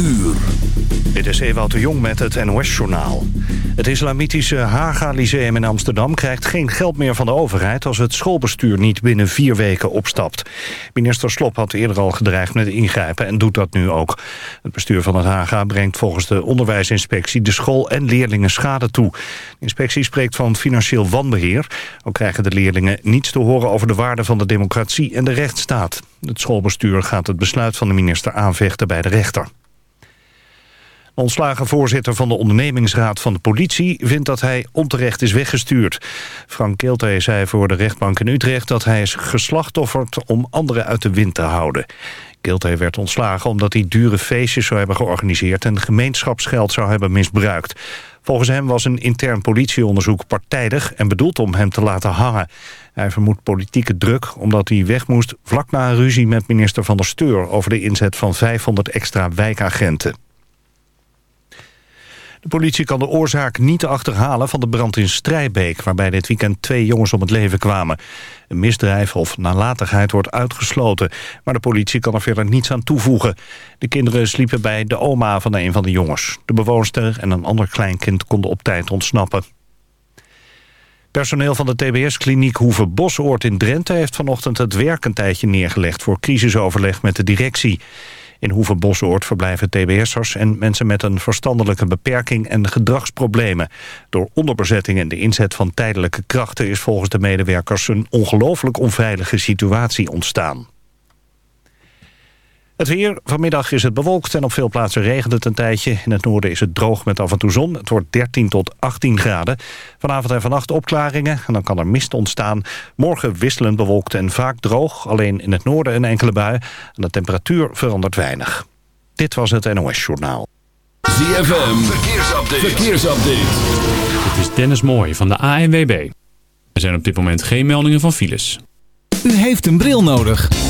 uur. Dit is Ewout de Jong met het NOS-journaal. Het Islamitische Haga Lyceum in Amsterdam krijgt geen geld meer van de overheid... als het schoolbestuur niet binnen vier weken opstapt. Minister Slop had eerder al gedreigd met ingrijpen en doet dat nu ook. Het bestuur van het Haga brengt volgens de onderwijsinspectie... de school en leerlingen schade toe. De inspectie spreekt van financieel wanbeheer. Ook krijgen de leerlingen niets te horen over de waarde van de democratie en de rechtsstaat. Het schoolbestuur gaat het besluit van de minister aanvechten bij de rechter. Ontslagen voorzitter van de ondernemingsraad van de politie... vindt dat hij onterecht is weggestuurd. Frank Keelte zei voor de rechtbank in Utrecht... dat hij is geslachtofferd om anderen uit de wind te houden. Keelte werd ontslagen omdat hij dure feestjes zou hebben georganiseerd... en gemeenschapsgeld zou hebben misbruikt. Volgens hem was een intern politieonderzoek partijdig... en bedoeld om hem te laten hangen. Hij vermoedt politieke druk omdat hij weg moest... vlak na een ruzie met minister Van der Steur... over de inzet van 500 extra wijkagenten. De politie kan de oorzaak niet achterhalen van de brand in Strijbeek... waarbij dit weekend twee jongens om het leven kwamen. Een misdrijf of nalatigheid wordt uitgesloten... maar de politie kan er verder niets aan toevoegen. De kinderen sliepen bij de oma van een van de jongens. De bewoonster en een ander kleinkind konden op tijd ontsnappen. Personeel van de TBS-kliniek Hoeve Bosoort in Drenthe... heeft vanochtend het werk een tijdje neergelegd... voor crisisoverleg met de directie. In Hoeve Bosoort verblijven TBS'ers en mensen met een verstandelijke beperking en gedragsproblemen. Door onderbezetting en de inzet van tijdelijke krachten is volgens de medewerkers een ongelooflijk onveilige situatie ontstaan. Het weer. Vanmiddag is het bewolkt en op veel plaatsen regent het een tijdje. In het noorden is het droog met af en toe zon. Het wordt 13 tot 18 graden. Vanavond en vannacht opklaringen en dan kan er mist ontstaan. Morgen wisselend bewolkt en vaak droog. Alleen in het noorden een enkele bui. En de temperatuur verandert weinig. Dit was het NOS Journaal. ZFM. Verkeersupdate. Verkeersupdate. Dit is Dennis Mooij van de ANWB. Er zijn op dit moment geen meldingen van files. U heeft een bril nodig.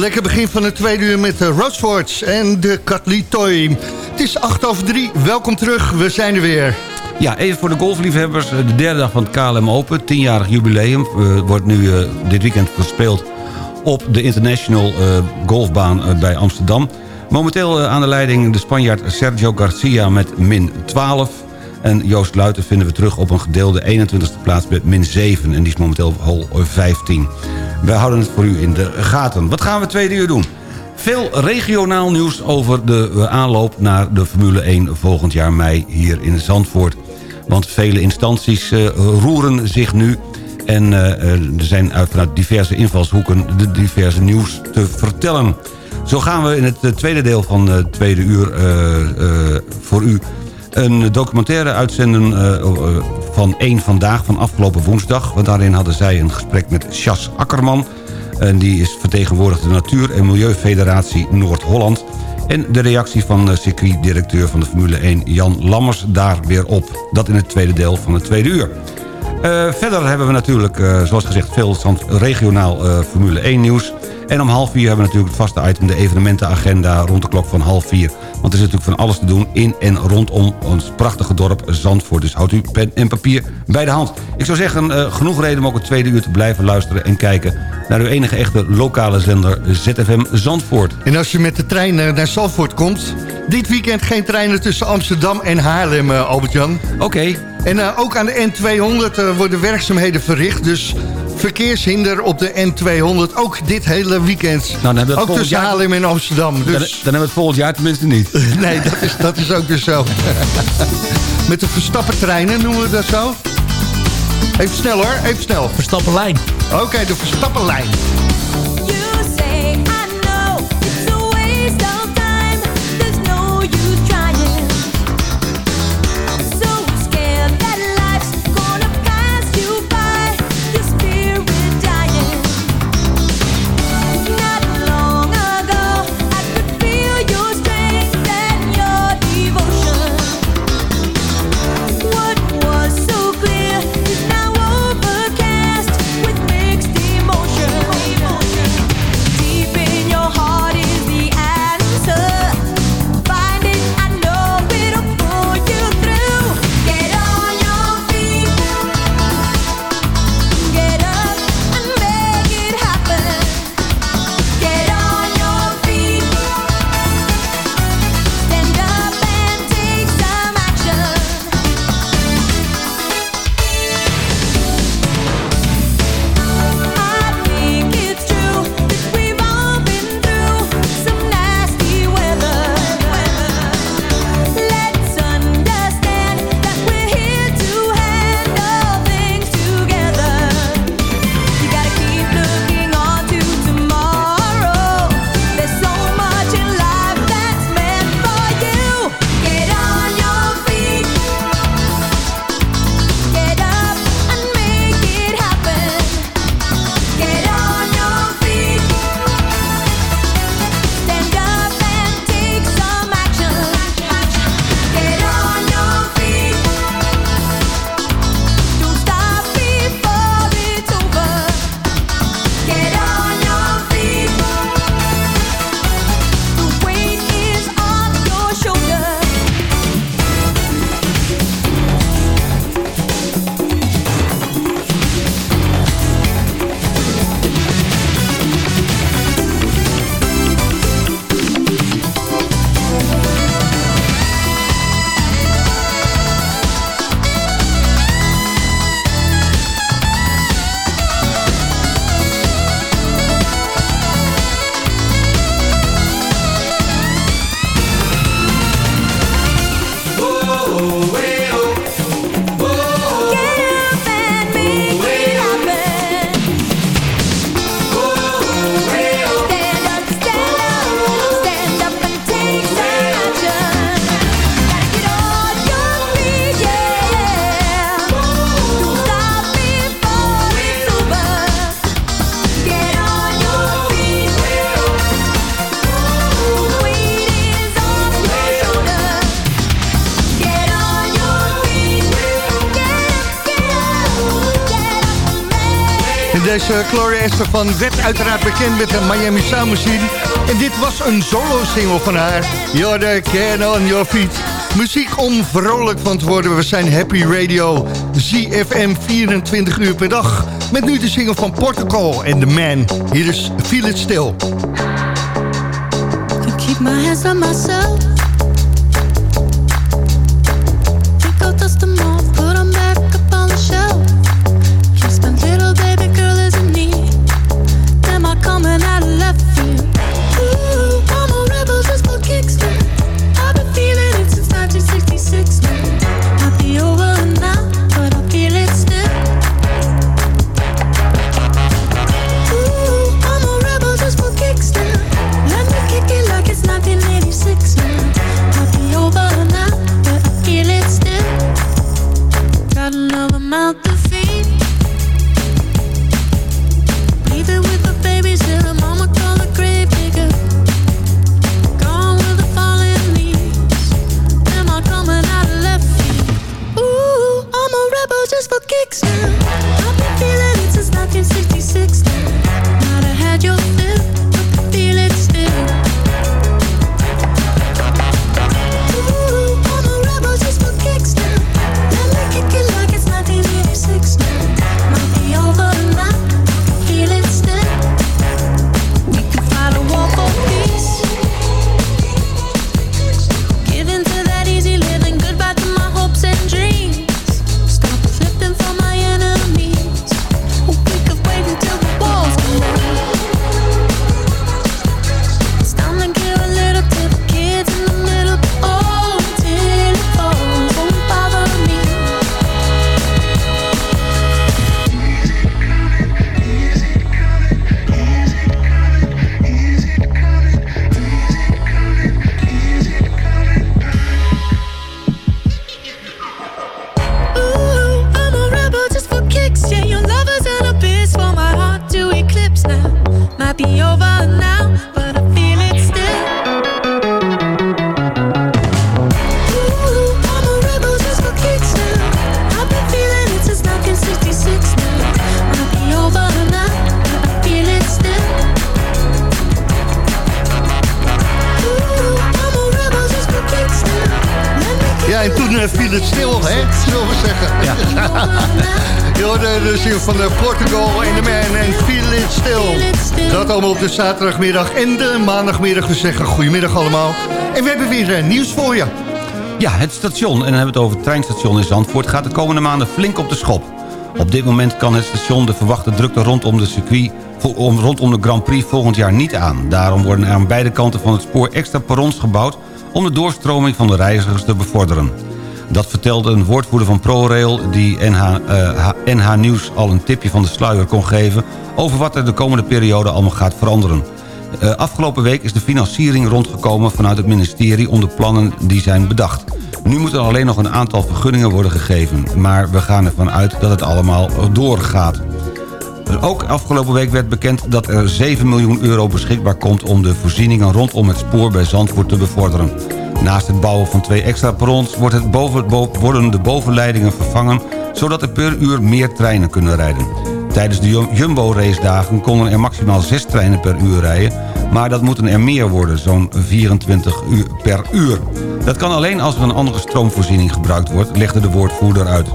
Lekker begin van het tweede uur met de eh, Rosefords en de Katli Toy. Het is 8 over 3. Welkom terug. We zijn er weer. Ja, even voor de golfliefhebbers. Eh, de derde dag van het KLM Open. Tienjarig jubileum. Uh, wordt nu dit weekend gespeeld op de International Golfbaan bij Amsterdam. Momenteel aan de leiding de Spanjaard Sergio Garcia met min 12. En Joost Luiten vinden we terug op een gedeelde 21e plaats met min 7. En die is momenteel op hole 15. Wij houden het voor u in de gaten. Wat gaan we tweede uur doen? Veel regionaal nieuws over de eh, aanloop naar de Formule 1 volgend jaar mei hier in Zandvoort. Want vele instanties uh, roeren zich nu en uh, er zijn vanuit diverse invalshoeken de diverse nieuws te vertellen. Zo gaan we in het tweede deel van het tweede uur voor u een documentaire uitzenden van één Vandaag van afgelopen woensdag. Want daarin hadden zij een gesprek met Chas Akkerman. En die is vertegenwoordigd de Natuur- en Milieufederatie Noord-Holland. En de reactie van de circuitdirecteur van de Formule 1 Jan Lammers daar weer op. Dat in het tweede deel van het tweede uur. Uh, verder hebben we natuurlijk, uh, zoals gezegd, veel regionaal Formule 1 nieuws. En om half vier hebben we natuurlijk het vaste item... de evenementenagenda rond de klok van half vier. Want er is natuurlijk van alles te doen in en rondom ons prachtige dorp Zandvoort. Dus houdt u pen en papier bij de hand. Ik zou zeggen, uh, genoeg reden om ook het tweede uur te blijven luisteren... en kijken naar uw enige echte lokale zender ZFM Zandvoort. En als je met de trein naar Zandvoort komt... dit weekend geen treinen tussen Amsterdam en Haarlem, uh, Albert-Jan. Oké. En uh, ook aan de N200 worden werkzaamheden verricht... dus verkeershinder op de N200. Ook dit hele weekend. Nou, dan ook tussen jaar... Haarlem en Amsterdam. Dus... Dan, dan, hebben we het volgend jaar tenminste niet. nee, dat is, dat is ook dus zo. Met de Verstappentreinen noemen we dat zo. Even snel hoor, even snel. Verstappenlijn. Oké, okay, de Verstappenlijn. Estefan werd uiteraard bekend met de Miami Sound. En dit was een solo-single van haar. You're can on your feet. Muziek om vrolijk van te worden. We zijn Happy Radio, ZFM 24 uur per dag. Met nu de single van Portugal en The Man. Hier is Feel It Still. keep my hands on myself de zaterdagmiddag en de maandagmiddag. We zeggen goedemiddag allemaal. En we hebben weer uh, nieuws voor je. Ja, het station, en dan hebben we het over het treinstation in Zandvoort... gaat de komende maanden flink op de schop. Op dit moment kan het station de verwachte drukte rondom de circuit... rondom de Grand Prix volgend jaar niet aan. Daarom worden er aan beide kanten van het spoor extra perrons gebouwd... om de doorstroming van de reizigers te bevorderen. Dat vertelde een woordvoerder van ProRail... die NH, NH eh, Nieuws al een tipje van de sluier kon geven... over wat er de komende periode allemaal gaat veranderen. Uh, afgelopen week is de financiering rondgekomen vanuit het ministerie... om de plannen die zijn bedacht. Nu moeten alleen nog een aantal vergunningen worden gegeven. Maar we gaan ervan uit dat het allemaal doorgaat. Ook afgelopen week werd bekend dat er 7 miljoen euro beschikbaar komt... om de voorzieningen rondom het spoor bij Zandvoort te bevorderen. Naast het bouwen van twee extra perrons wordt het boven, worden de bovenleidingen vervangen... zodat er per uur meer treinen kunnen rijden. Tijdens de Jumbo-racedagen konden er maximaal 6 treinen per uur rijden... maar dat moeten er meer worden, zo'n 24 uur per uur. Dat kan alleen als er een andere stroomvoorziening gebruikt wordt, legde de woordvoerder uit.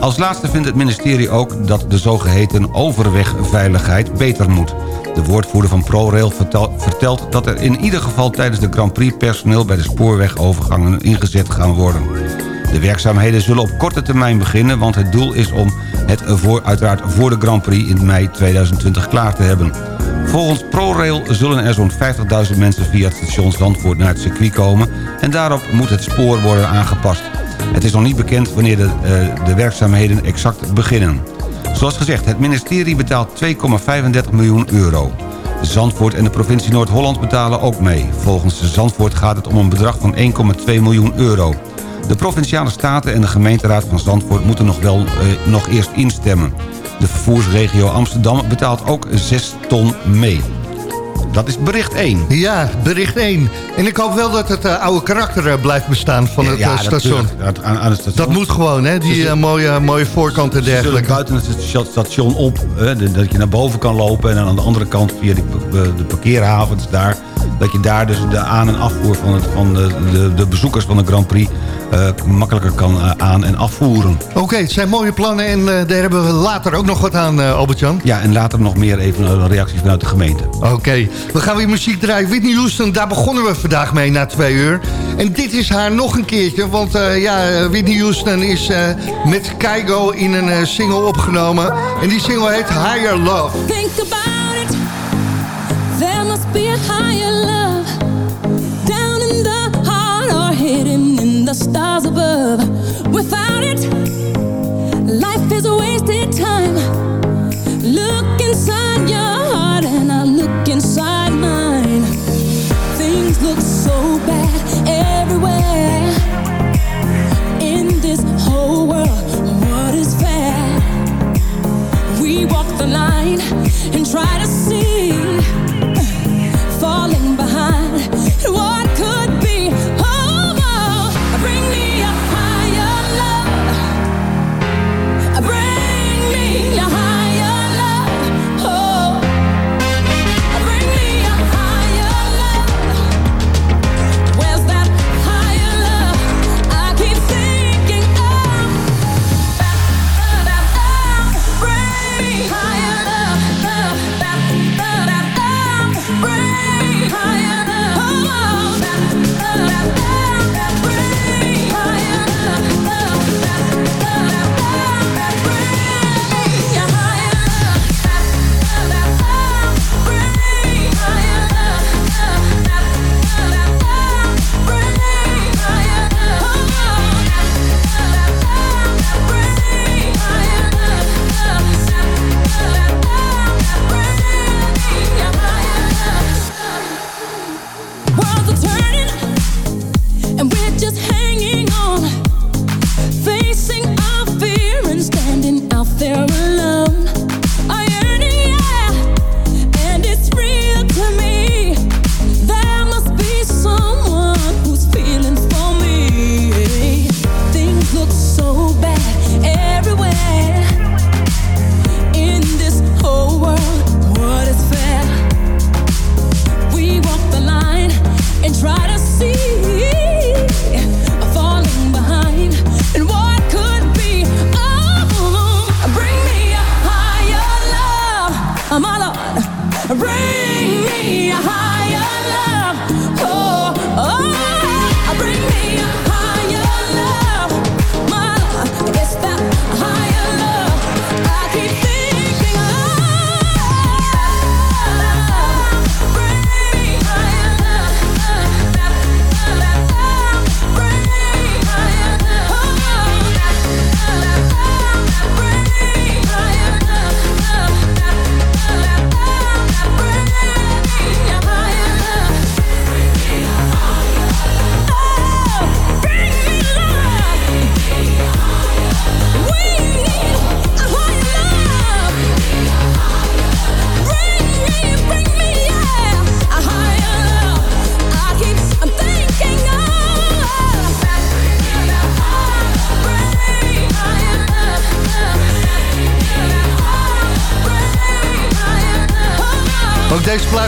Als laatste vindt het ministerie ook dat de zogeheten overwegveiligheid beter moet. De woordvoerder van ProRail vertelt dat er in ieder geval tijdens de Grand Prix personeel bij de spoorwegovergangen ingezet gaan worden. De werkzaamheden zullen op korte termijn beginnen, want het doel is om het uiteraard voor de Grand Prix in mei 2020 klaar te hebben. Volgens ProRail zullen er zo'n 50.000 mensen via het station Zandvoort naar het circuit komen en daarop moet het spoor worden aangepast. Het is nog niet bekend wanneer de, uh, de werkzaamheden exact beginnen. Zoals gezegd, het ministerie betaalt 2,35 miljoen euro. Zandvoort en de provincie Noord-Holland betalen ook mee. Volgens Zandvoort gaat het om een bedrag van 1,2 miljoen euro. De Provinciale Staten en de gemeenteraad van Zandvoort moeten nog wel eh, nog eerst instemmen. De vervoersregio Amsterdam betaalt ook 6 ton mee. Dat is bericht 1. Ja, bericht 1. En ik hoop wel dat het uh, oude karakter uh, blijft bestaan van het uh, station. Dat, aan, aan het station. Dat moet gewoon, hè? Die mooie, mooie voorkant en dergelijke. buiten het station op, dat je naar boven kan lopen... en dan aan de andere kant via de, de parkeerhavens daar... dat je daar dus de aan- en afvoer van, het, van de, de, de bezoekers van de Grand Prix... Uh, makkelijker kan uh, aan- en afvoeren. Oké, okay, het zijn mooie plannen en uh, daar hebben we later ook nog wat aan, Albert-Jan. Ja, en later nog meer even een reactie vanuit de gemeente. Oké, okay. we gaan weer muziek draaien. Whitney Houston, daar begonnen we vandaag mee na twee uur. En dit is haar nog een keertje, want ja, Whitney Houston is met Keigo in een single opgenomen. En die single heet Higher Love. Think about it, there must be a higher stars above. Without it,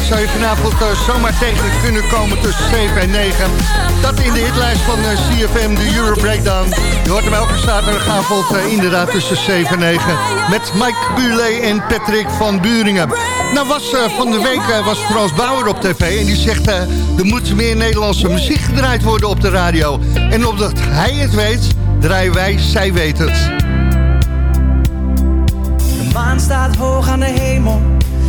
zou je vanavond uh, zomaar tegen kunnen komen tussen 7 en 9. Dat in de hitlijst van uh, CFM, de Euro Breakdown. Je hoort hem elke zaterdagavond uh, inderdaad tussen 7 en 9. Met Mike Bulet en Patrick van Buringen. Nou was van de week was Frans Bauer op tv en die zegt... er moet meer Nederlandse muziek gedraaid worden op de radio. En omdat hij het weet, draaien wij Zij Weet Het. De maan staat hoog aan de hemel.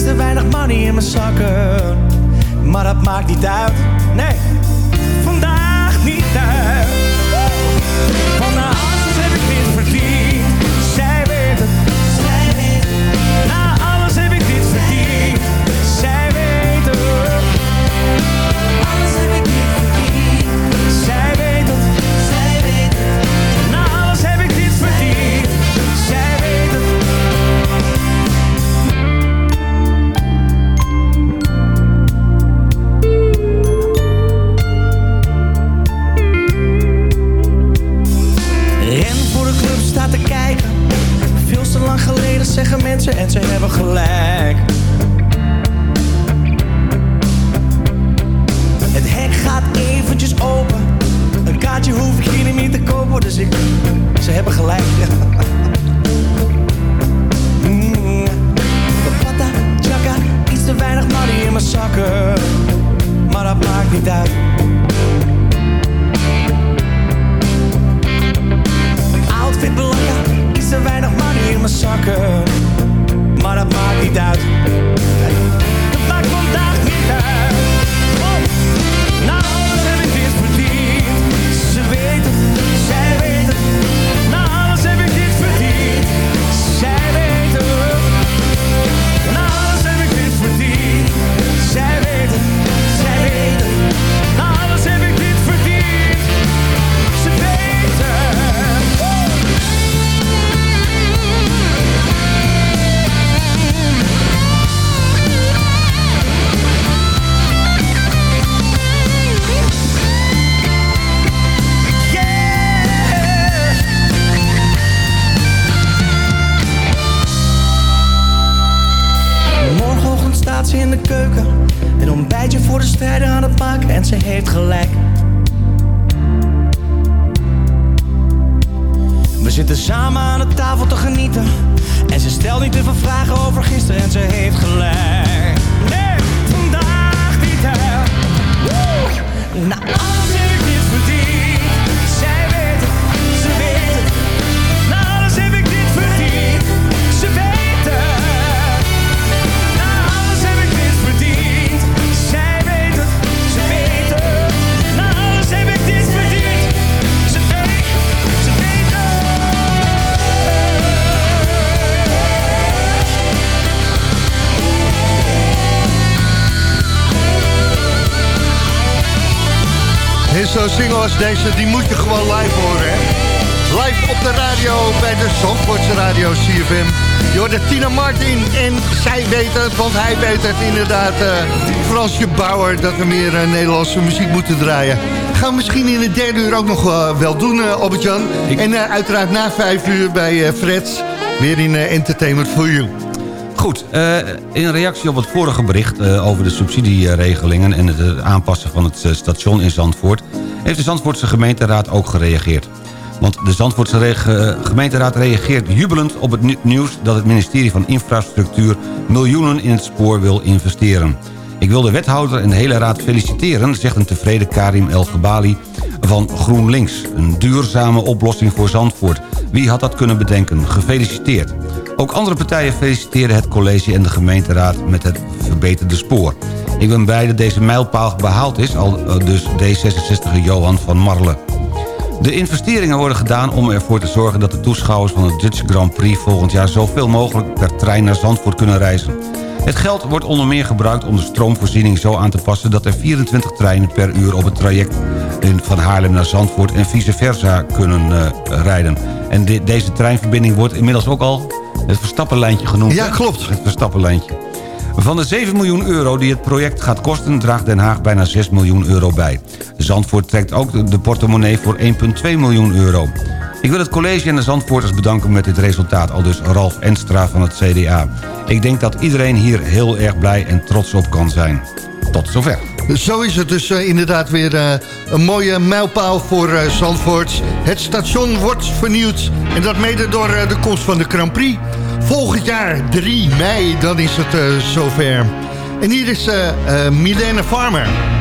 iets te weinig money in mijn zakken. Maar dat maakt niet uit, de keuken. Een ontbijtje voor de strijder aan het maken en ze heeft gelijk. We zitten samen aan de tafel te genieten. En ze stelt niet te veel vragen over gisteren en ze heeft gelijk. Nee, vandaag niet hè. Woe! Ik En zo'n single als deze, die moet je gewoon live horen, hè? Live op de radio bij de Zandvoortse Radio CFM. Je hoort de Tina Martin en zij weet het, want hij weet het inderdaad. eh Fransje Bauer, dat we meer eh, Nederlandse muziek moeten draaien. Gaan we misschien in het derde uur ook nog eh, wel doen, Albert-Jan. En uiteraard na vijf uur bij Freds, weer in Entertainment for You. Goed, eh, in reactie op het vorige bericht eh, over de subsidieregelingen... en het aanpassen van het eh, station in Zandvoort... heeft de Zandvoortse gemeenteraad ook gereageerd. Want de Zandvoortse gemeenteraad reageert jubelend op het ni- nieuws... dat het ministerie van Infrastructuur miljoenen in het spoor wil investeren. Ik wil de wethouder en de hele raad feliciteren... zegt een tevreden Karim El Gebali van GroenLinks. Een duurzame oplossing voor Zandvoort. Wie had dat kunnen bedenken? Gefeliciteerd. Ook andere partijen feliciteren het college en de gemeenteraad met het verbeterde spoor. Ik ben blij dat deze mijlpaal behaald is, al eh, dus D66 Johan van Marle. De investeringen worden gedaan om ervoor te zorgen dat de toeschouwers van de Dutch Grand Prix volgend jaar zoveel mogelijk per trein naar Zandvoort kunnen reizen. Het geld wordt onder meer gebruikt om de stroomvoorziening zo aan te passen dat er 24 treinen per uur op het traject van Haarlem naar Zandvoort en vice versa kunnen eh, rijden. En de- deze treinverbinding wordt inmiddels ook al het Verstappenlijntje genoemd. Ja, klopt. Het Verstappenlijntje. Van de 7 miljoen euro die het project gaat kosten... draagt Den Haag bijna 6 miljoen euro bij. Zandvoort trekt ook de portemonnee voor 1,2 miljoen euro. Ik wil het college en de Zandvoorters bedanken met dit resultaat... al dus Ralf Enstra van het CDA. Ik denk dat iedereen hier heel erg blij en trots op kan zijn. Tot zover. Zo is het dus eh, inderdaad weer eh, een mooie mijlpaal voor eh, Zandvoort. Het station wordt vernieuwd. En dat mede door de komst van de Grand Prix. Volgend jaar 3 mei, dan is het zover. En hier is Milena Farmer.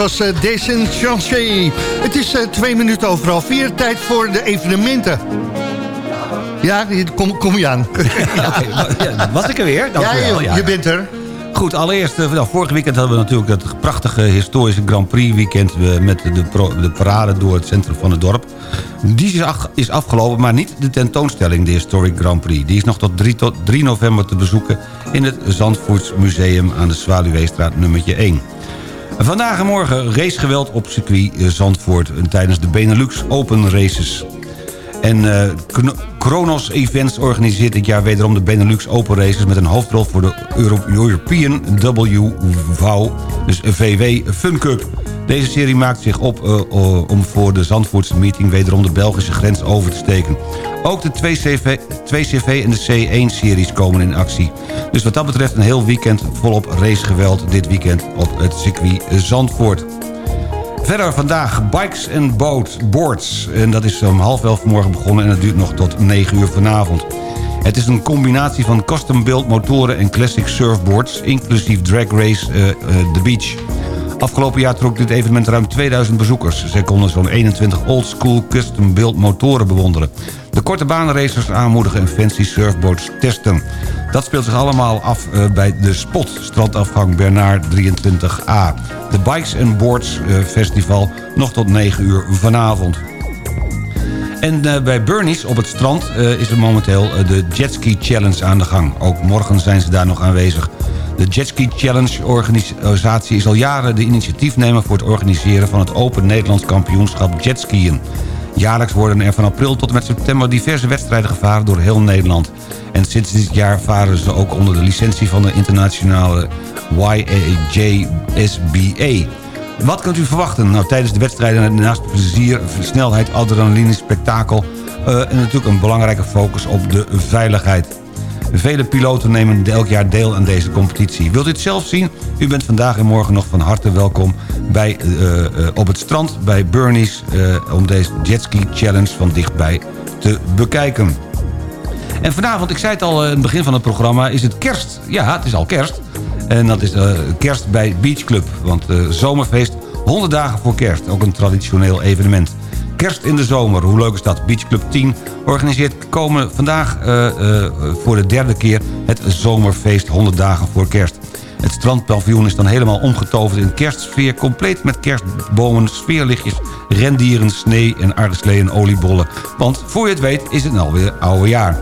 Was uh, Desenchanté. Het is uh, twee minuten overal vier. Tijd voor de evenementen. Ja, kom, kom je aan. ja, was ik er weer? Ja, je, ja, je bent er. Goed, allereerst, nou, vorige weekend hadden we natuurlijk het prachtige historische Grand Prix weekend... met de, de parade door het centrum van het dorp. Die is, af, is afgelopen, maar niet de tentoonstelling, de Historic Grand Prix. Die is nog tot 3, tot 3 november te bezoeken in het Zandvoorts Museum aan de Zwaluweestraat nummertje 1. Vandaag en morgen racegeweld op circuit Zandvoort tijdens de Benelux Open Races. En uh, Kronos Events organiseert dit jaar wederom de Benelux Open Races... met een hoofdrol voor de European WV, dus VW Fun Cup. Deze serie maakt zich op uh, om voor de Zandvoortse meeting... wederom de Belgische grens over te steken. Ook de 2CV, 2CV en de C1-series komen in actie. Dus wat dat betreft een heel weekend volop racegeweld... dit weekend op het circuit Zandvoort. Verder vandaag Bikes and Boat Boards. En dat is om half elf vanmorgen begonnen en het duurt nog tot 9 uur vanavond. Het is een combinatie van custom-built motoren en classic surfboards... inclusief drag race uh, The Beach. Afgelopen jaar trok dit evenement ruim 2000 bezoekers. Zij konden zo'n 21 oldschool custom-built motoren bewonderen. De korte baanracers aanmoedigen en fancy surfboards testen. Dat speelt zich allemaal af uh, bij de Spot, strandafgang Bernard 23A. De Bikes and Boards uh, Festival nog tot 9 uur vanavond. En uh, bij Burnies op het strand is er momenteel de Jetski Challenge aan de gang. Ook morgen zijn ze daar nog aanwezig. De Jetski Challenge organisatie is al jaren de initiatiefnemer... voor het organiseren van het Open Nederlands kampioenschap jetskiën. Jaarlijks worden er van april tot en met september diverse wedstrijden gevaren door heel Nederland. En sinds dit jaar varen ze ook onder de licentie van de internationale YAJSBA. Wat kunt u verwachten? Nou, tijdens de wedstrijden naast plezier, snelheid, adrenaline, spektakel... Uh, en natuurlijk een belangrijke focus op de veiligheid. Vele piloten nemen elk jaar deel aan deze competitie. Wilt u het zelf zien? U bent vandaag en morgen nog van harte welkom bij, uh, uh, op het strand bij Burnies... Uh, om deze jetski challenge van dichtbij te bekijken. En vanavond, ik zei het al in het begin van het programma, is het kerst. Ja, het is al kerst. En dat is kerst bij Beach Club. Want zomerfeest 100 dagen voor kerst. Ook een traditioneel evenement. Kerst in de zomer, hoe leuk is dat? Beach Club 10 organiseert komen vandaag uh, uh, voor de derde keer... het zomerfeest 100 dagen voor kerst. Het strandpaviljoen is dan helemaal omgetoverd in kerstsfeer... compleet met kerstbomen, sfeerlichtjes, rendieren, snee en aardeslee en oliebollen. Want voor je het weet is het alweer oude jaar.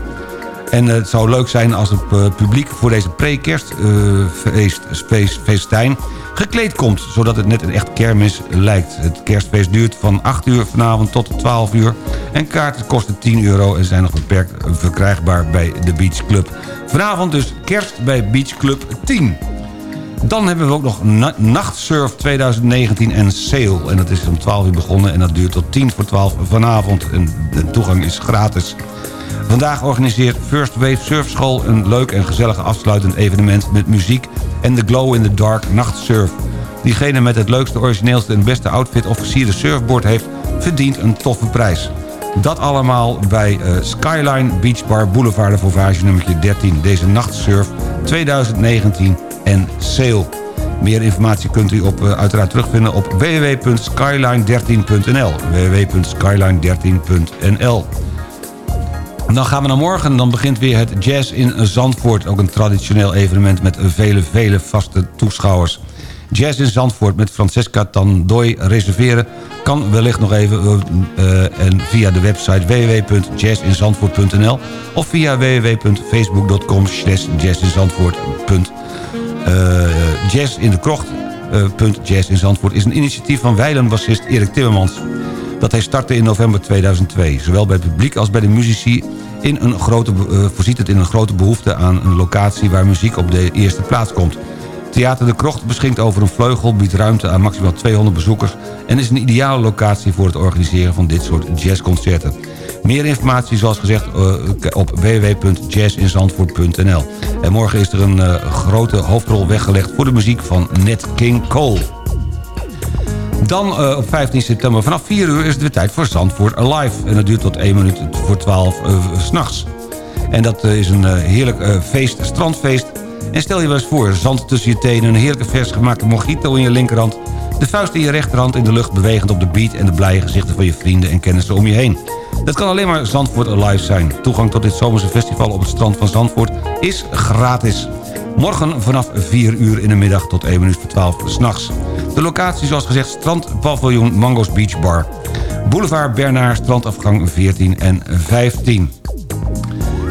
En het zou leuk zijn als het publiek voor deze pre-kerstfeestijn gekleed komt... zodat het net een echt kermis lijkt. Het kerstfeest duurt van 8 uur vanavond tot 12 uur... en kaarten kosten 10 euro en zijn nog beperkt verkrijgbaar bij de Beach Club. Vanavond dus kerst bij Beach Club 10. Dan hebben we ook nog Nachtsurf 2019 en Sail. En dat is om 12 uur begonnen en dat duurt tot 10 voor 12 vanavond. En de toegang is gratis. Vandaag organiseert First Wave Surfschool een leuk en gezellig afsluitend evenement met muziek en de Glow in the Dark nachtsurf. Diegene met het leukste, origineelste en beste outfit of versierde surfboard heeft, verdient een toffe prijs. Dat allemaal bij uh, Skyline Beach Bar Boulevard de Vauvage nummer 13. Deze nachtsurf 2019 en sale. Meer informatie kunt u op, uh, uiteraard terugvinden op www.skyline13.nl www.skyline13.nl dan gaan we naar morgen. Dan begint weer het Jazz in Zandvoort. Ook een traditioneel evenement met vele, vele vaste toeschouwers. Jazz in Zandvoort met Francesca Tandoy reserveren... kan wellicht nog even uh, en via de website www.jazzinzandvoort.nl... of via www.facebook.com slash jazzinzandvoort. Uh, jazz in de krocht. Jazz in Zandvoort is een initiatief van wijlenbassist Erik Timmermans dat hij startte in november 2002. Zowel bij het publiek als bij de muzici in een grote, uh, voorziet het in een grote behoefte aan een locatie... waar muziek op de eerste plaats komt. Theater de Krocht beschikt over een vleugel, biedt ruimte aan maximaal 200 bezoekers... en is een ideale locatie voor het organiseren van dit soort jazzconcerten. Meer informatie, zoals gezegd, uh, op www.jazzinzandvoort.nl. En morgen is er een uh, grote hoofdrol weggelegd voor de muziek van Nat King Cole. Dan uh, op 15 september vanaf 4 uur is het weer tijd voor Zandvoort Alive. En dat duurt tot 1 minuut voor 12 uh, s'nachts. En dat uh, is een heerlijk feest, strandfeest. En stel je wel eens voor, zand tussen je tenen... een heerlijke vers gemaakte mojito in je linkerhand... De vuist in je rechterhand in de lucht bewegend op de beat... en de blije gezichten van je vrienden en kennissen om je heen. Dat kan alleen maar Zandvoort Alive zijn. Toegang tot dit zomerse festival op het strand van Zandvoort is gratis. Morgen vanaf 4 uur in de middag tot 1 minuut voor 12 s'nachts. De locatie zoals gezegd strandpaviljoen Mango's Beach Bar. Boulevard Bernard, strandafgang 14 en 15.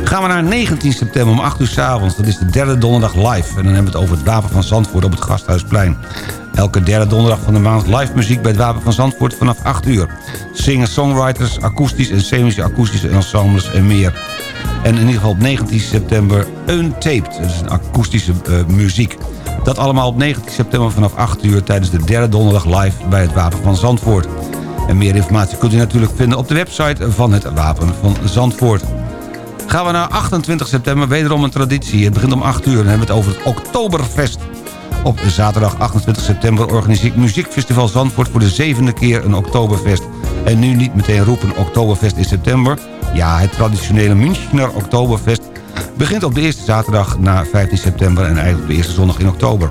Gaan we naar 19 september om 8 uur s avonds. Dat is de derde donderdag live. En dan hebben we het over het Wapen van Zandvoort op het Gasthuisplein. Elke derde donderdag van de maand live muziek bij het Wapen van Zandvoort vanaf 8 uur. Singer-songwriters, akoestisch en semi-akoestische ensembles en meer. En in ieder geval op 19 september Untaped. Dat is een akoestische uh, muziek. Dat allemaal op 19 september vanaf 8 uur... tijdens de derde donderdag live bij het Wapen van Zandvoort. En meer informatie kunt u natuurlijk vinden op de website van het Wapen van Zandvoort. Gaan we naar 28 september, wederom een traditie. Het begint om 8 uur en hebben we het over het Oktoberfest. Op zaterdag 28 september organiseert Muziekfestival Zandvoort... voor de zevende keer een Oktoberfest. En nu niet meteen roepen Oktoberfest in september. Ja, het traditionele Münchner Oktoberfest... begint op de eerste zaterdag na 15 september... en eigenlijk op de eerste zondag in oktober.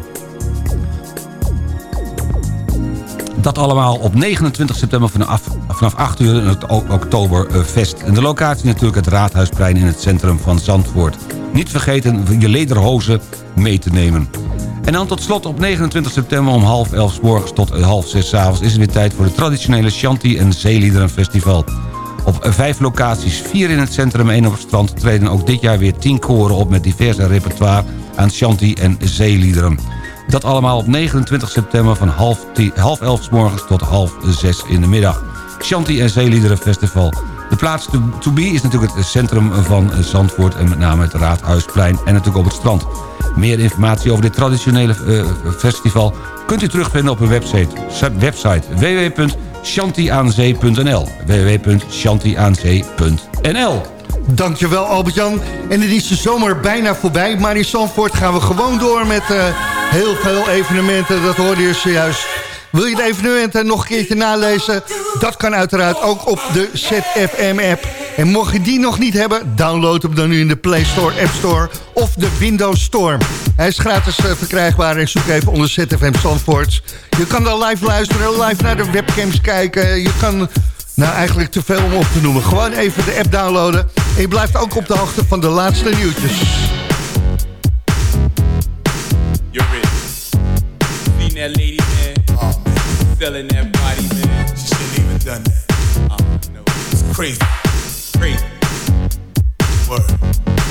Dat allemaal op 29 september vanaf, vanaf 8 uur het Oktoberfest. En de locatie natuurlijk het Raadhuisplein in het centrum van Zandvoort. Niet vergeten je lederhozen mee te nemen. En dan tot slot op 29 september om half elf morgens tot half zes s avonds... is het weer tijd voor het traditionele Shanti en Zeeliederenfestival. Op vijf locaties, vier in het centrum en één op het strand... treden ook dit jaar weer tien koren op met diverse repertoire aan Shanti en Zeeliederen. Dat allemaal op 29 september van half, half elf morgens tot half zes in de middag. Shanti en Zeeliederen Festival. De plaats to be is natuurlijk het centrum van Zandvoort... en met name het Raadhuisplein en natuurlijk op het strand. Meer informatie over dit traditionele uh, festival... kunt u terugvinden op een website, website www.shantiaanzee.nl www.shantiaanzee.nl Dankjewel Albert-Jan. En het is de zomer bijna voorbij, maar in Zandvoort gaan we gewoon door met uh, heel veel evenementen. Dat hoorde je zojuist. Wil je de evenementen nog een keertje nalezen? Dat kan uiteraard ook op de ZFM-app. En mocht je die nog niet hebben, download hem dan nu in de Play Store, App Store of de Windows Store. Hij is gratis uh, verkrijgbaar en zoek even onder ZFM Zandvoort. Je kan dan live luisteren, live naar de webcams kijken. Je kan, nou eigenlijk te veel om op te noemen. Gewoon even de app downloaden. En je blijft ook op de hoogte van de laatste nieuwtjes. You're in. Seen that lady, man? Oh, man. Selling that body, man. She shouldn't even done that. Oh, no. It's crazy. Crazy. Word.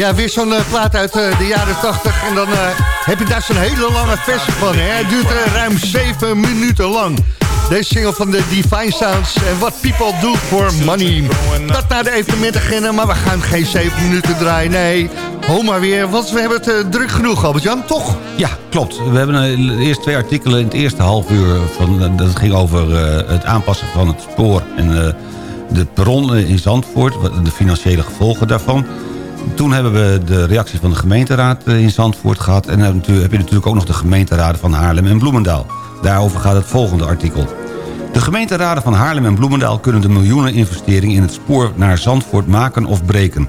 Ja, weer zo'n eh, plaat uit eh, de jaren 80. En dan eh, heb je daar zo'n hele lange versie van. Hè? Het duurt ruim 7 minuten lang. Deze single van de Divine Sounds. En What People Do For Money. Dat naar de evenementagenda, maar we gaan geen 7 minuten draaien. Nee, ho maar weer, want we hebben het druk genoeg, Albert-Jan, toch? Ja, klopt. We hebben eerst twee artikelen in het eerste half uur. Van, dat ging over het aanpassen van het spoor en de perron in Zandvoort. De financiële gevolgen daarvan. Toen hebben we de reactie van de gemeenteraad eh, in Zandvoort gehad. En dan heb je natuurlijk ook nog de gemeenteraden van Haarlem en Bloemendaal. Daarover gaat het volgende artikel. De gemeenteraden van Haarlem en Bloemendaal kunnen de miljoeneninvestering in het spoor naar Zandvoort maken of breken.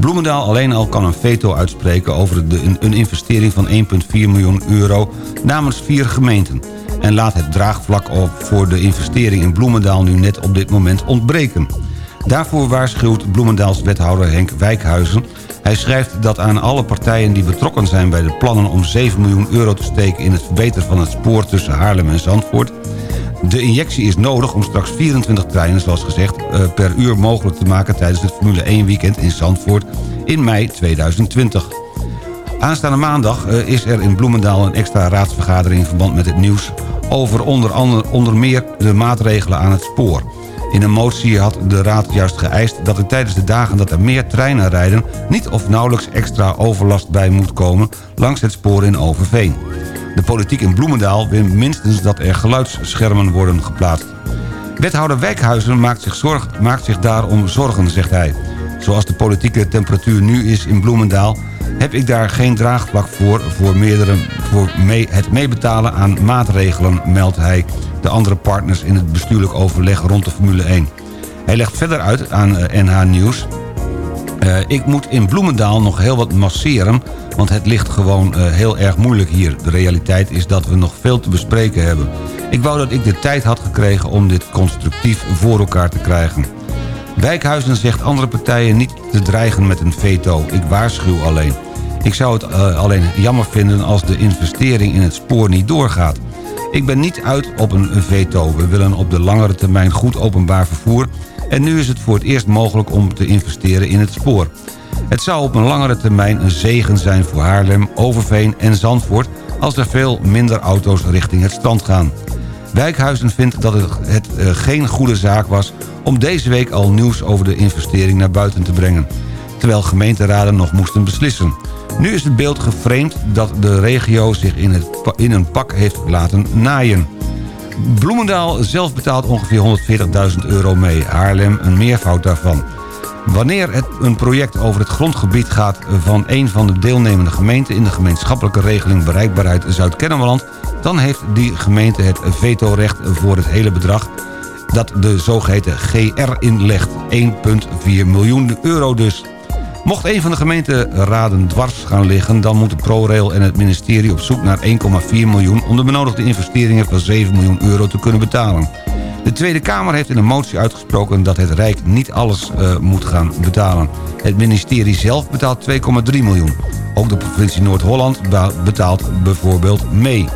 Bloemendaal alleen al kan een veto uitspreken over de, een, investering van 1,4 miljoen euro namens vier gemeenten. En laat het draagvlak voor de investering in Bloemendaal nu net op dit moment ontbreken. Daarvoor waarschuwt Bloemendaals wethouder Henk Wijkhuizen. Hij schrijft dat aan alle partijen die betrokken zijn bij de plannen om 7 miljoen euro te steken in het verbeteren van het spoor tussen Haarlem en Zandvoort. De injectie is nodig om straks 24 treinen, zoals gezegd, eh, per uur mogelijk te maken tijdens het Formule 1 weekend in Zandvoort in mei 2020. Aanstaande maandag eh, is er in Bloemendaal een extra raadsvergadering in verband met het nieuws over onder, andere, onder meer de maatregelen aan het spoor. In een motie had de raad juist geëist dat er tijdens de dagen dat er meer treinen rijden... niet of nauwelijks extra overlast bij moet komen langs het spoor in Overveen. De politiek in Bloemendaal wil minstens dat er geluidsschermen worden geplaatst. Wethouder Wijkhuizen maakt zich, zorg, maakt zich daarom zorgen, zegt hij. Zoals de politieke temperatuur nu is in Bloemendaal... heb ik daar geen draagvlak voor voor, meerdere, voor mee, het meebetalen aan maatregelen... meldt hij de andere partners in het bestuurlijk overleg rond de Formule 1. Hij legt verder uit aan eh, NH Nieuws... Eh, ik moet in Bloemendaal nog heel wat masseren... want het ligt gewoon eh, heel erg moeilijk hier. De realiteit is dat we nog veel te bespreken hebben. Ik wou dat ik de tijd had gekregen om dit constructief voor elkaar te krijgen. Wijkhuizen zegt andere partijen niet te dreigen met een veto. Ik waarschuw alleen. Ik zou het eh, alleen jammer vinden als de investering in het spoor niet doorgaat. Ik ben niet uit op een veto. We willen op de langere termijn goed openbaar vervoer... en nu is het voor het eerst mogelijk om te investeren in het spoor. Het zou op een langere termijn een zegen zijn voor Haarlem, Overveen en Zandvoort... als er veel minder auto's richting het strand gaan. Wijkhuizen vindt dat het, eh, geen goede zaak was... om deze week al nieuws over de investering naar buiten te brengen. Terwijl gemeenteraden nog moesten beslissen. Nu is het beeld geframed dat de regio zich in, het, in een pak heeft laten naaien. Bloemendaal zelf betaalt ongeveer 140.000 euro mee. Haarlem een meervoud daarvan. Wanneer het een project over het grondgebied gaat van een van de deelnemende gemeenten... in de gemeenschappelijke regeling bereikbaarheid Zuid-Kennemerland... dan heeft die gemeente het vetorecht voor het hele bedrag dat de zogeheten GR inlegt. 1,4 miljoen euro dus. Mocht een van de gemeenteraden dwars gaan liggen... dan moeten ProRail en het ministerie op zoek naar 1,4 miljoen... om de benodigde investeringen van 7 miljoen euro te kunnen betalen. De Tweede Kamer heeft in een motie uitgesproken dat het Rijk niet alles eh, moet gaan betalen. Het ministerie zelf betaalt 2,3 miljoen. Ook de provincie Noord-Holland betaalt bijvoorbeeld mee.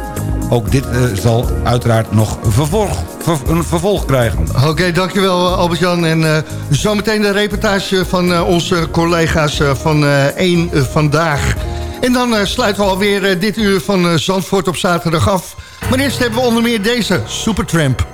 Ook dit eh, zal uiteraard nog vervolg, ver- een vervolg krijgen. Oké, dankjewel eh, Albert-Jan. En eh, zometeen de reportage van onze collega's van eh 1 Vandaag. En dan sluiten we alweer dit uur van Zandvoort op zaterdag af. Maar eerst hebben we onder meer deze, Supertramp.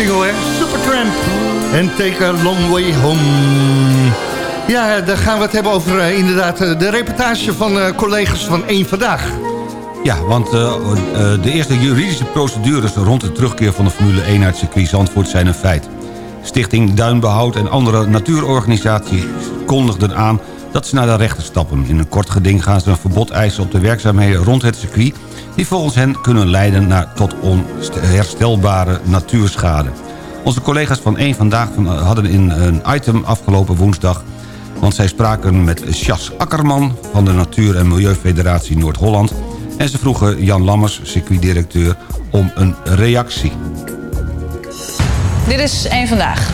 Single, hè? Supertramp. En Take a Long Way Home. Ja, dan gaan we het hebben over eh, inderdaad eh, de reportage van eh, collega's van één Vandaag. Ja, want eh, eh, de eerste juridische procedures rond de terugkeer van de Formule 1 uit circuit Zandvoort zijn een feit. Stichting Duinbehoud en andere natuurorganisaties kondigden aan dat ze naar de rechter stappen. In een kort geding gaan ze een verbod eisen op de werkzaamheden rond het circuit... die volgens hen kunnen leiden naar tot onherstelbare natuurschade. Onze collega's van 1 Vandaag van- hadden in een item afgelopen woensdag... want zij spraken met Sjas Akkerman van de Natuur- en Milieufederatie Noord-Holland... en ze vroegen Jan Lammers, circuitdirecteur, om een reactie. Dit is één vandaag.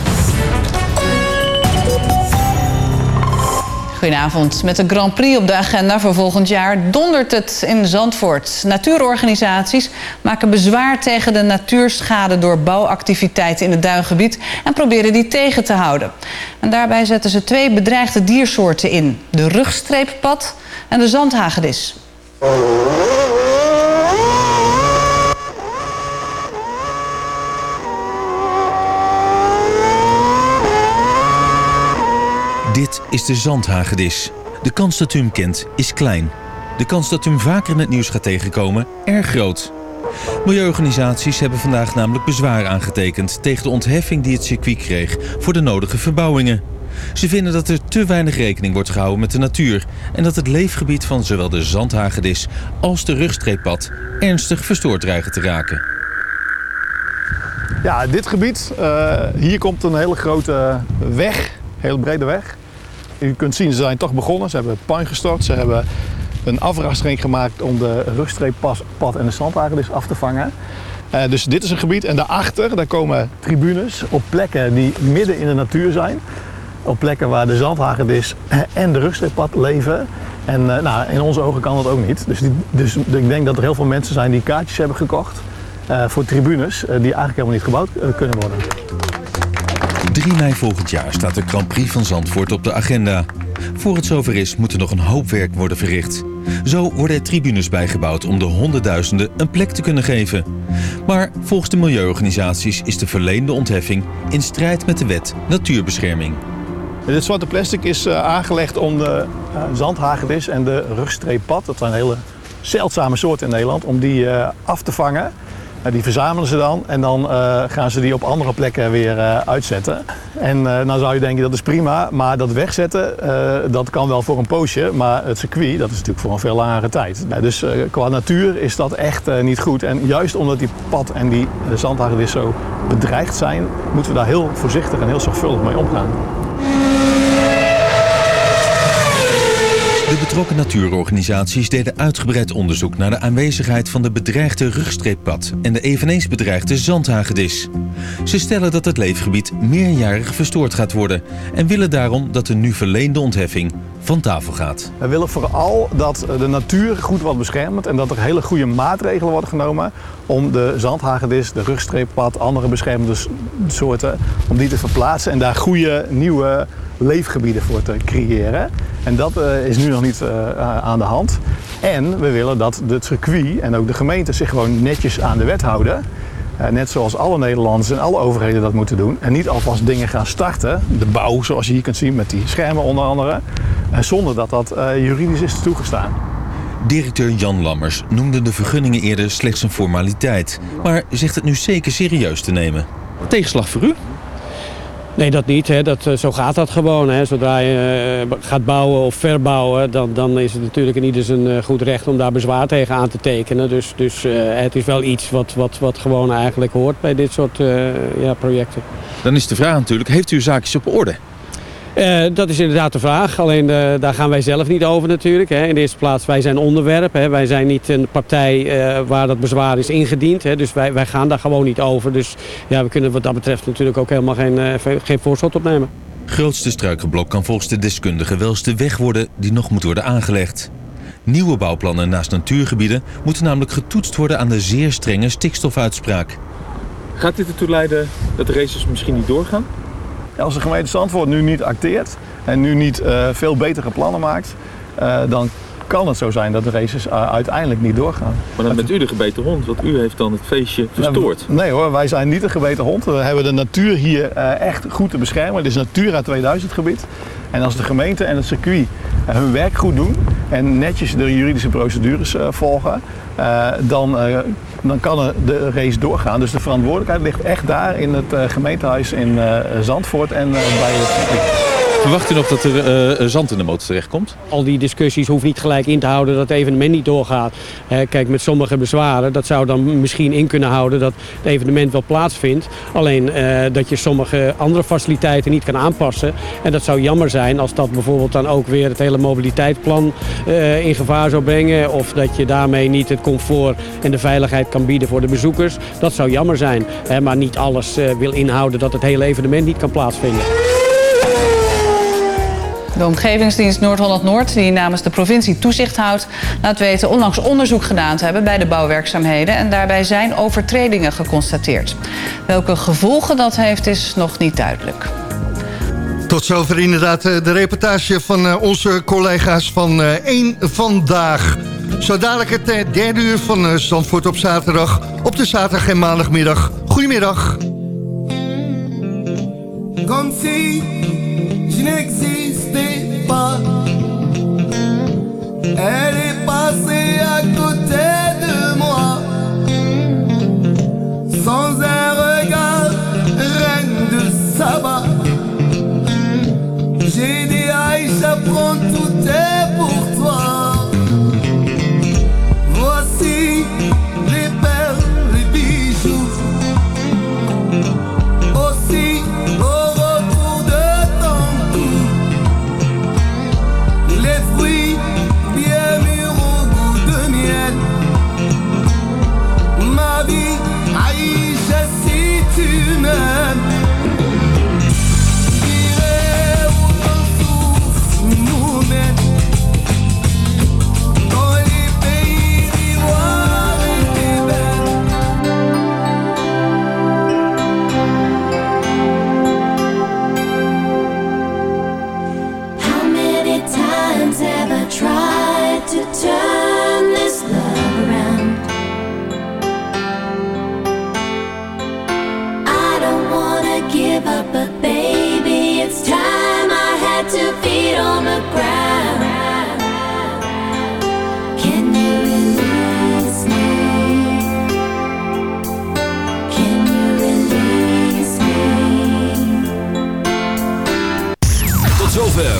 Goedenavond. Met de Grand Prix op de agenda voor volgend jaar dondert het in Zandvoort. Natuurorganisaties maken bezwaar tegen de natuurschade door bouwactiviteiten in het duingebied en proberen die tegen te houden. En daarbij zetten ze twee bedreigde diersoorten in: de rugstreeppad en de zandhagedis. Dit is de zandhagedis. De kans dat u hem kent is klein. De kans dat u hem vaker in het nieuws gaat tegenkomen erg groot. Milieuorganisaties hebben vandaag namelijk bezwaar aangetekend tegen de ontheffing die het circuit kreeg voor de nodige verbouwingen. Ze vinden dat er te weinig rekening wordt gehouden met de natuur en dat het leefgebied van zowel de zandhagedis als de rugstreeppad ernstig verstoord dreigen te raken. Ja, dit gebied, eh, hier komt een hele grote weg, hele brede weg. U kunt zien, ze zijn toch begonnen. Ze hebben puin gestort. Ze hebben een afrastering gemaakt om de rugstreeppad en de zandhagedis af te vangen. Eh, dus dit is een gebied en daarachter daar komen tribunes op plekken die midden in de natuur zijn. Op plekken waar de zandhagedis en de rugstreeppad leven. En eh, nou, in onze ogen kan dat ook niet. Dus, dus ik denk dat er heel veel mensen zijn die kaartjes hebben gekocht eh, voor tribunes eh, die eigenlijk helemaal niet gebouwd eh, kunnen worden. 3 mei volgend jaar staat de Grand Prix van Zandvoort op de agenda. Voor het zover is, moet er nog een hoop werk worden verricht. Zo worden er tribunes bijgebouwd om de honderdduizenden een plek te kunnen geven. Maar volgens de milieuorganisaties is de verleende ontheffing in strijd met de wet natuurbescherming. Dit zwarte plastic is eh, aangelegd om de eh, zandhagedis en de rugstreeppad, dat zijn hele zeldzame soorten in Nederland, om die eh, af te vangen. Eh, die verzamelen ze dan en dan eh, gaan ze die op andere plekken weer eh, uitzetten. En eh nou zou je denken dat is prima, maar dat wegzetten dat kan wel voor een poosje, maar het circuit dat is natuurlijk voor een veel langere tijd. Ja, dus qua natuur is dat echt niet goed. En juist omdat die pad en die zandhagedis zo bedreigd zijn, moeten we daar heel voorzichtig en heel zorgvuldig mee omgaan. De betrokken natuurorganisaties deden uitgebreid onderzoek naar de aanwezigheid van de bedreigde rugstreeppad en de eveneens bedreigde zandhagedis. Ze stellen dat het leefgebied meerjarig verstoord gaat worden en willen daarom dat de nu verleende ontheffing van tafel gaat. We willen vooral dat de natuur goed wordt beschermd en dat er hele goede maatregelen worden genomen om de zandhagedis, de rugstreeppad, andere beschermde soorten, om die te verplaatsen en daar goede nieuwe leefgebieden voor te creëren. En dat eh, is nu nog niet eh, aan de hand. En we willen dat het circuit en ook de gemeente zich gewoon netjes aan de wet houden. Eh, net zoals alle Nederlanders en alle overheden dat moeten doen. En niet alvast dingen gaan starten. De bouw, zoals je hier kunt zien met die schermen onder andere. zonder dat dat eh, juridisch is toegestaan. Directeur Jan Lammers noemde de vergunningen eerder slechts een formaliteit, maar zegt het nu zeker serieus te nemen. Tegenslag voor u? Nee, dat niet. Hè. Dat, eh, zo gaat dat gewoon. Hè. Zodra je eh, gaat bouwen of verbouwen, dan, dan is het natuurlijk in ieder zijn eh, goed recht om daar bezwaar tegen aan te tekenen. Dus, dus het is wel iets wat, wat, wat gewoon eigenlijk hoort bij dit soort ja, projecten. Dan is de vraag natuurlijk, heeft u zaakjes op orde? Eh, dat is inderdaad de vraag. Alleen eh, daar gaan wij zelf niet over natuurlijk. Hè. In de eerste plaats, wij zijn onderwerp. Hè. Wij zijn niet een partij eh, waar dat bezwaar is ingediend. Hè. Dus wij, wij gaan daar gewoon niet over. Dus ja, we kunnen wat dat betreft natuurlijk ook helemaal geen, eh, geen voorschot opnemen. Grootste struikenblok kan volgens de deskundigen wel eens de weg worden die nog moet worden aangelegd. Nieuwe bouwplannen naast natuurgebieden moeten namelijk getoetst worden aan de zeer strenge stikstofuitspraak. Gaat dit ertoe leiden dat de races misschien niet doorgaan? Als de gemeente Zandvoort nu niet acteert en nu niet eh, veel betere plannen maakt, eh, dan kan het zo zijn dat de races eh, uiteindelijk niet doorgaan. Maar dan bent u de gebeten hond, want u heeft dan het feestje verstoord. Nee hoor, wij zijn niet een gebeten hond. We hebben de natuur hier echt goed te beschermen. Het is Natura 2000 gebied. En als de gemeente en het circuit hun werk goed doen en netjes de juridische procedures volgen, dan, dan kan de race doorgaan. Dus de verantwoordelijkheid ligt echt daar in het eh, gemeentehuis in eh, Zandvoort en eh, bij het circuit. Verwacht u nog dat er eh, zand in de motor terechtkomt? Al die discussies hoeft niet gelijk in te houden dat het evenement niet doorgaat. Kijk, met sommige bezwaren, dat zou dan misschien in kunnen houden dat het evenement wel plaatsvindt. Alleen eh, dat je sommige andere faciliteiten niet kan aanpassen. En dat zou jammer zijn als dat bijvoorbeeld dan ook weer het hele mobiliteitsplan eh, in gevaar zou brengen. Of dat je daarmee niet het comfort en de veiligheid kan bieden voor de bezoekers. Dat zou jammer zijn. Maar niet alles eh, wil inhouden dat het hele evenement niet kan plaatsvinden. De omgevingsdienst Noord-Holland-Noord, die namens de provincie toezicht houdt, laat weten onlangs onderzoek gedaan te hebben bij de bouwwerkzaamheden. En daarbij zijn overtredingen geconstateerd. Welke gevolgen dat heeft, is nog niet duidelijk. Tot zover inderdaad eh, de reportage van eh, onze collega's van eh, 1 Vandaag. Zo dadelijk het derde uur van Zandvoort op zaterdag. Op de zaterdag en maandagmiddag. Goedemiddag. comme si je. Elle est passée à côté de moi,